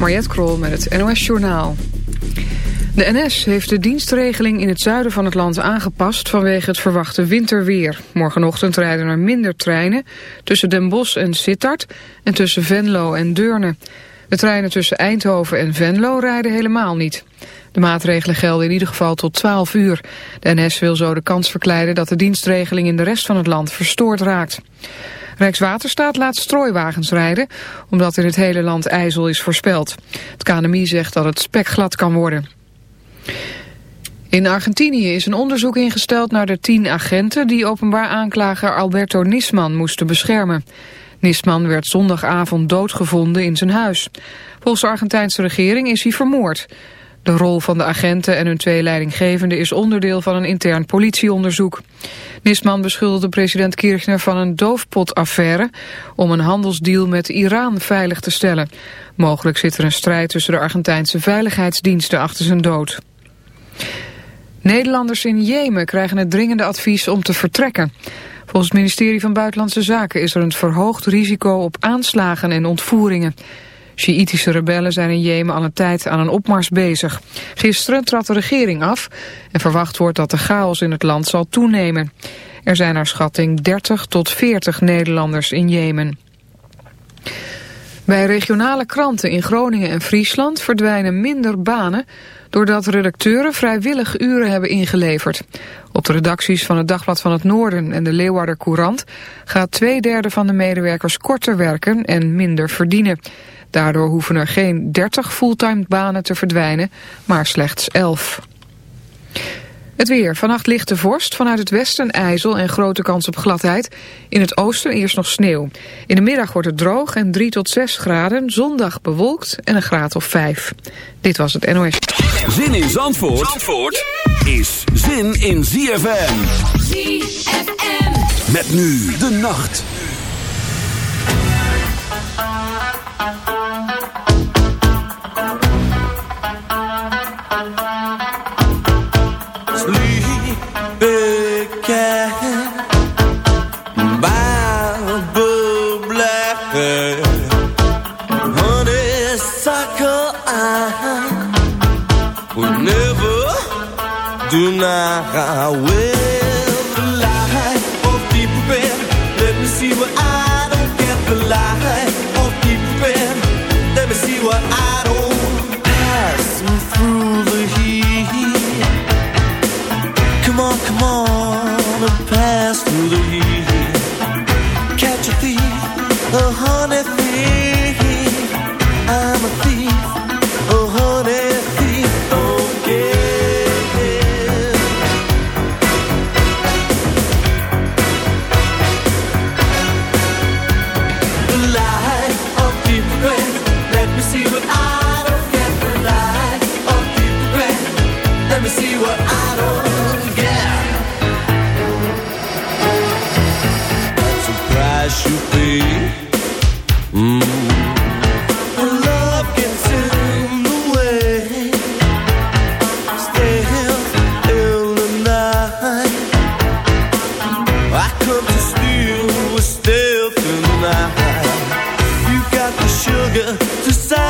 Mariette Krol met het NOS Journaal. De NS heeft de dienstregeling in het zuiden van het land aangepast vanwege het verwachte winterweer. Morgenochtend rijden er minder treinen tussen Den Bosch en Sittard en tussen Venlo en Deurne. De treinen tussen Eindhoven en Venlo rijden helemaal niet. De maatregelen gelden in ieder geval tot 12 uur. De NS wil zo de kans verkleiden dat de dienstregeling in de rest van het land verstoord raakt. Rijkswaterstaat laat strooiwagens rijden, omdat in het hele land ijzel is voorspeld. Het KNMI zegt dat het spekglad kan worden. In Argentinië is een onderzoek ingesteld naar de tien agenten die openbaar aanklager Alberto Nisman moesten beschermen. Nisman werd zondagavond doodgevonden in zijn huis. Volgens de Argentijnse regering is hij vermoord. De rol van de agenten en hun twee leidinggevenden is onderdeel van een intern politieonderzoek. Nisman beschuldigde president Kirchner van een doofpotaffaire om een handelsdeal met Iran veilig te stellen. Mogelijk zit er een strijd tussen de Argentijnse veiligheidsdiensten achter zijn dood. Nederlanders in Jemen krijgen het dringende advies om te vertrekken. Volgens het ministerie van Buitenlandse Zaken is er een verhoogd risico op aanslagen en ontvoeringen. Sjiïtische rebellen zijn in Jemen al een tijd aan een opmars bezig. Gisteren trad de regering af en verwacht wordt dat de chaos in het land zal toenemen. Er zijn naar schatting 30 tot 40 Nederlanders in Jemen. Bij regionale kranten in Groningen en Friesland verdwijnen minder banen doordat redacteuren vrijwillig uren hebben ingeleverd. Op de redacties van het Dagblad van het Noorden en de Leeuwarder Courant gaat twee derde van de medewerkers korter werken en minder verdienen. Daardoor hoeven er geen 30 fulltime banen te verdwijnen, maar slechts 11. Het weer. Vannacht lichte vorst. Vanuit het westen ijzel en grote kans op gladheid. In het oosten eerst nog sneeuw. In de middag wordt het droog en 3 tot 6 graden. Zondag bewolkt en een graad of 5. Dit was het NOS. Zin in Zandvoort, Zandvoort is zin in ZFM. ZFM. Met nu de nacht. I will sugar to.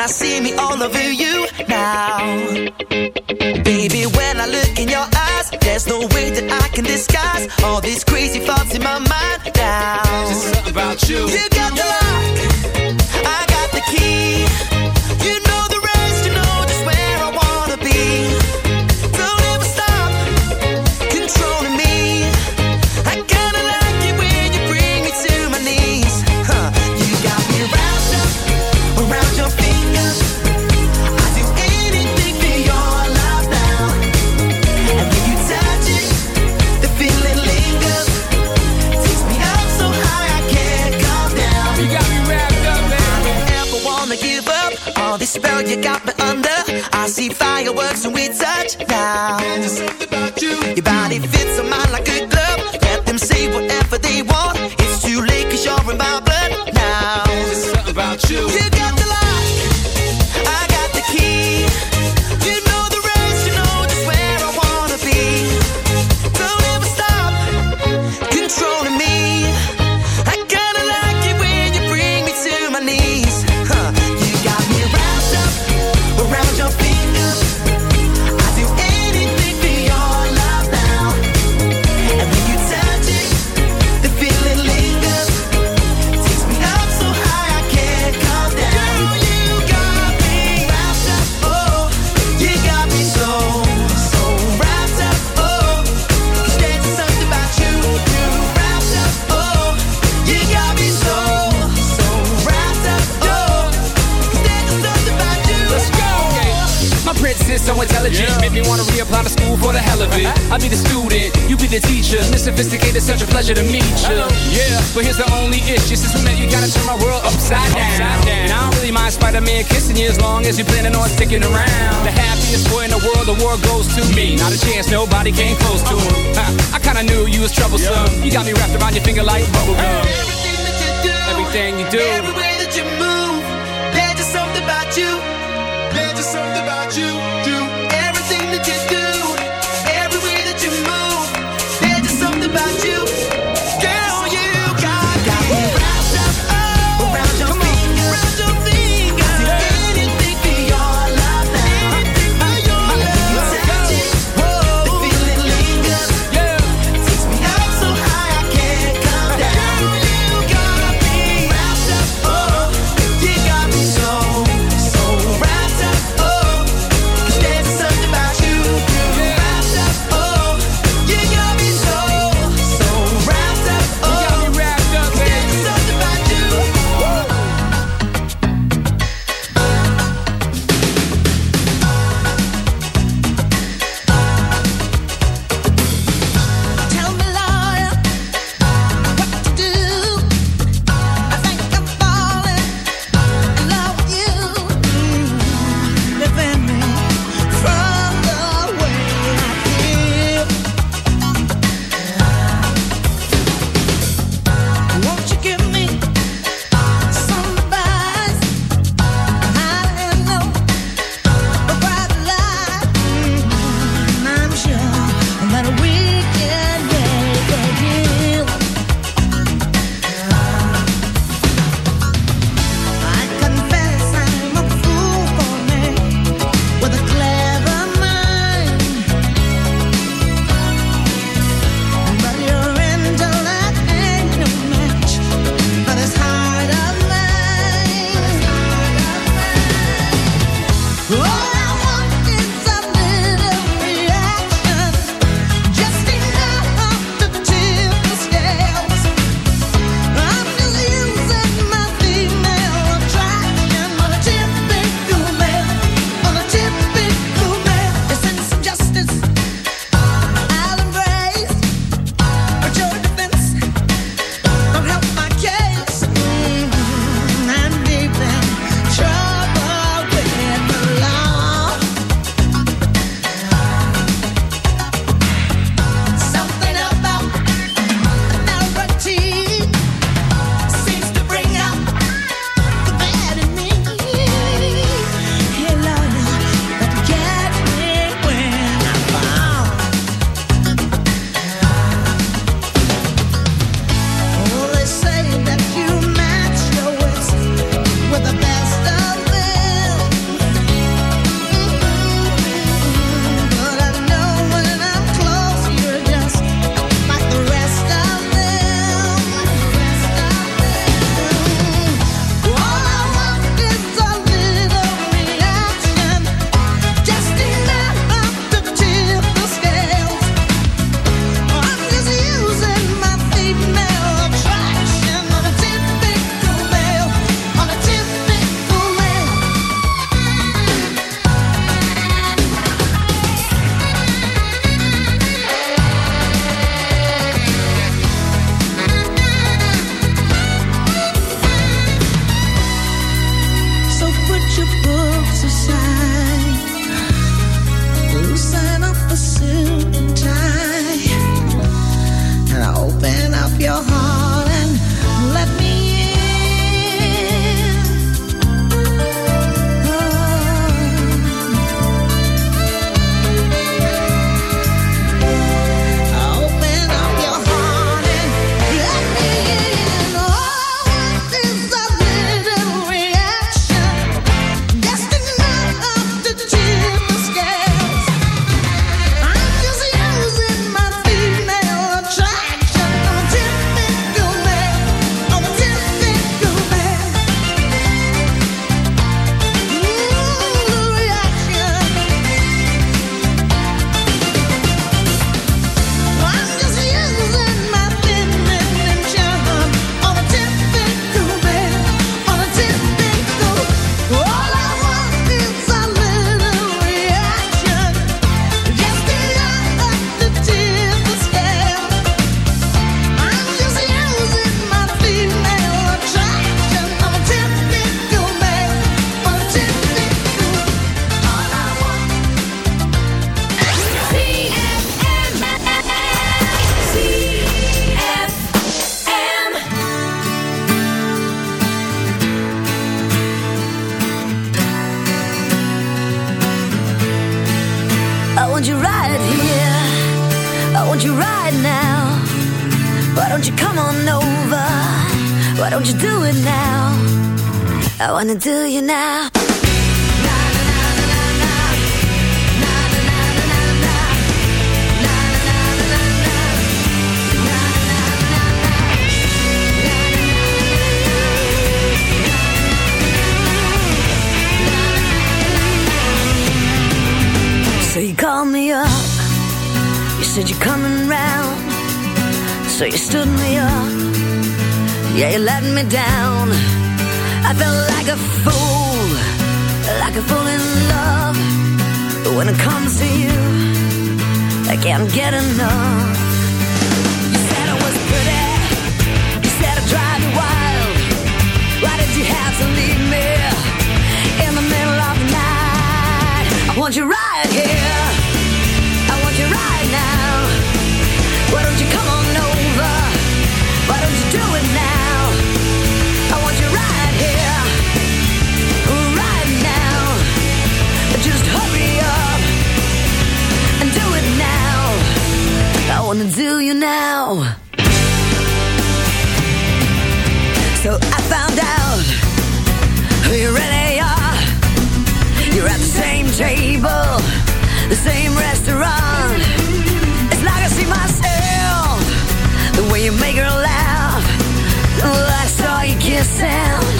I see me all over you now. Baby, when I look in your eyes, there's no way that I can disguise all these crazy thoughts in my mind now. Just about you. You got the same restaurant. It's like I see myself The way you make her laugh. I saw you kissing.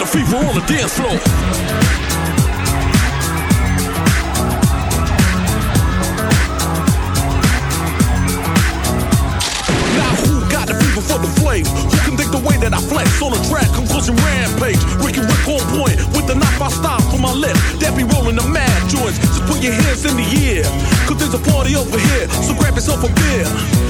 The fever on the dance floor. Now who got the fever for the flame? Who can dig the way that I flex on a track? Conclusion rampage. Ricky Rick on point with the knife I style for my lip. That be rolling the mad joints. Just put your hands in the air. Cause there's a party over here. So grab yourself a beer.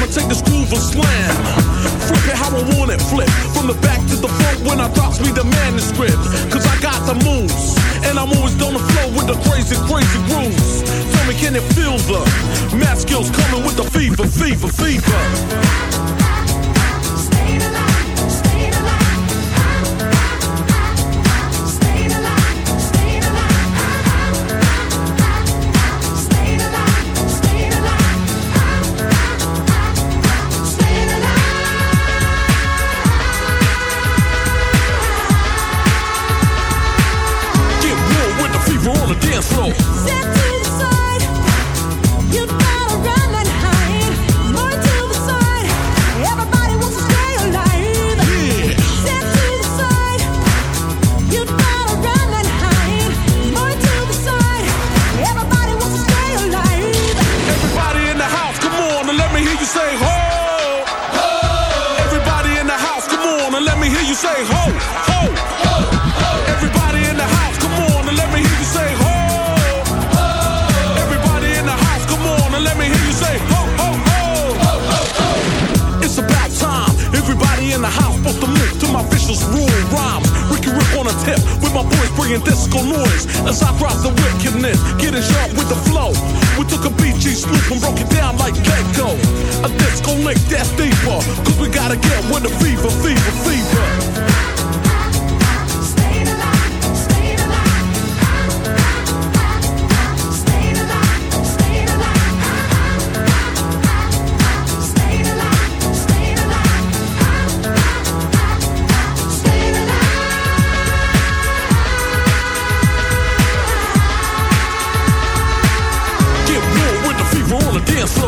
I'ma take this groove and slam. Flip it how I want it. Flip from the back to the front when I drops me the manuscript. Cause I got the moves. And I'm always on the flow with the crazy, crazy grooves. Tell me, can it feel the math skills coming with the fever, fever, fever?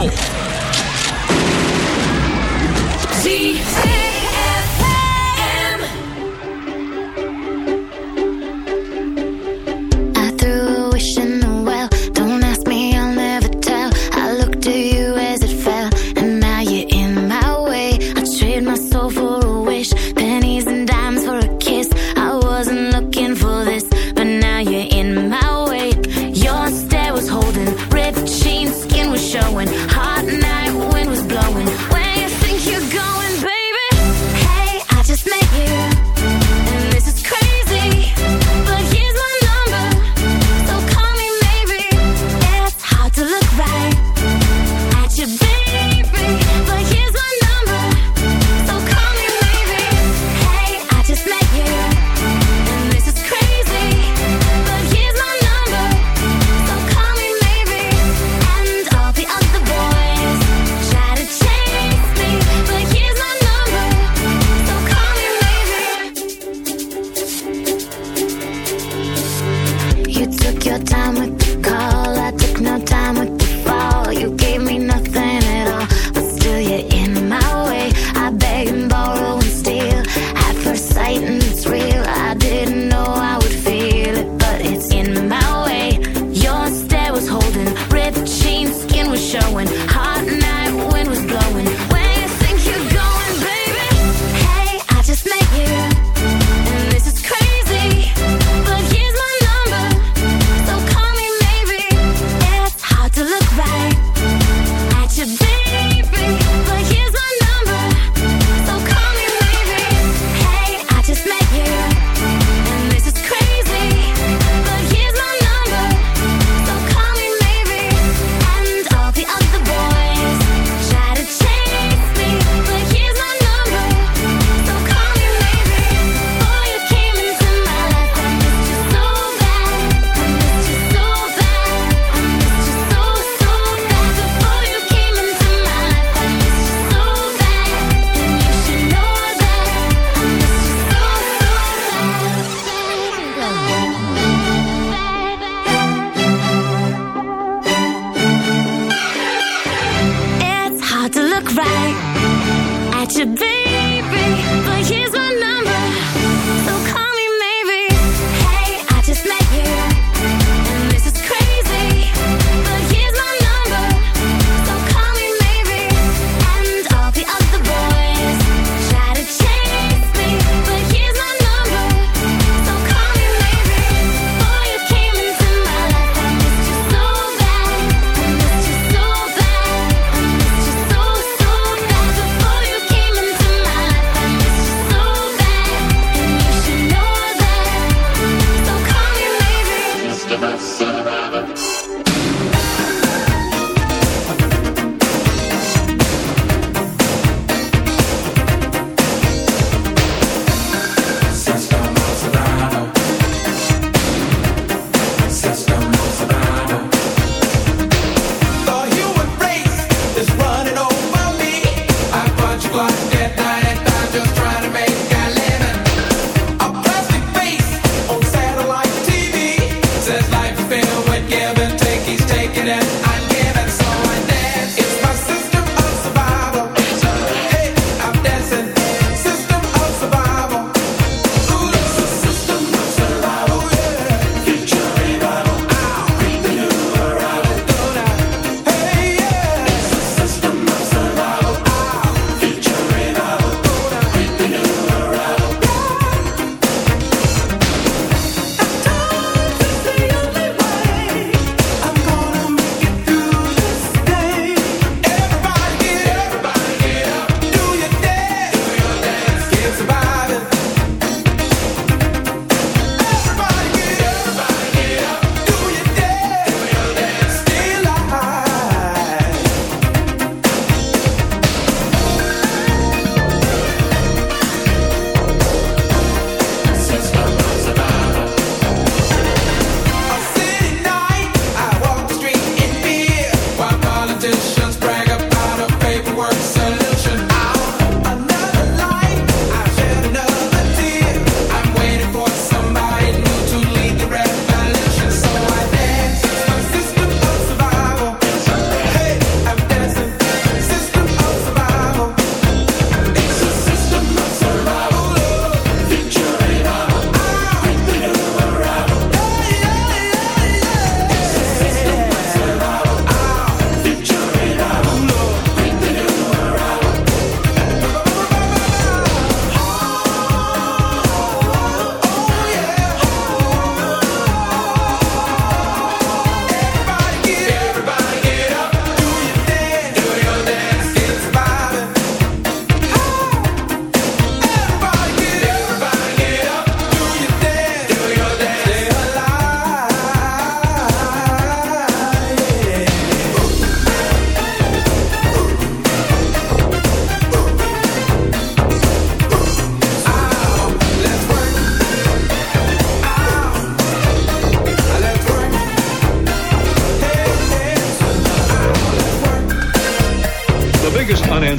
The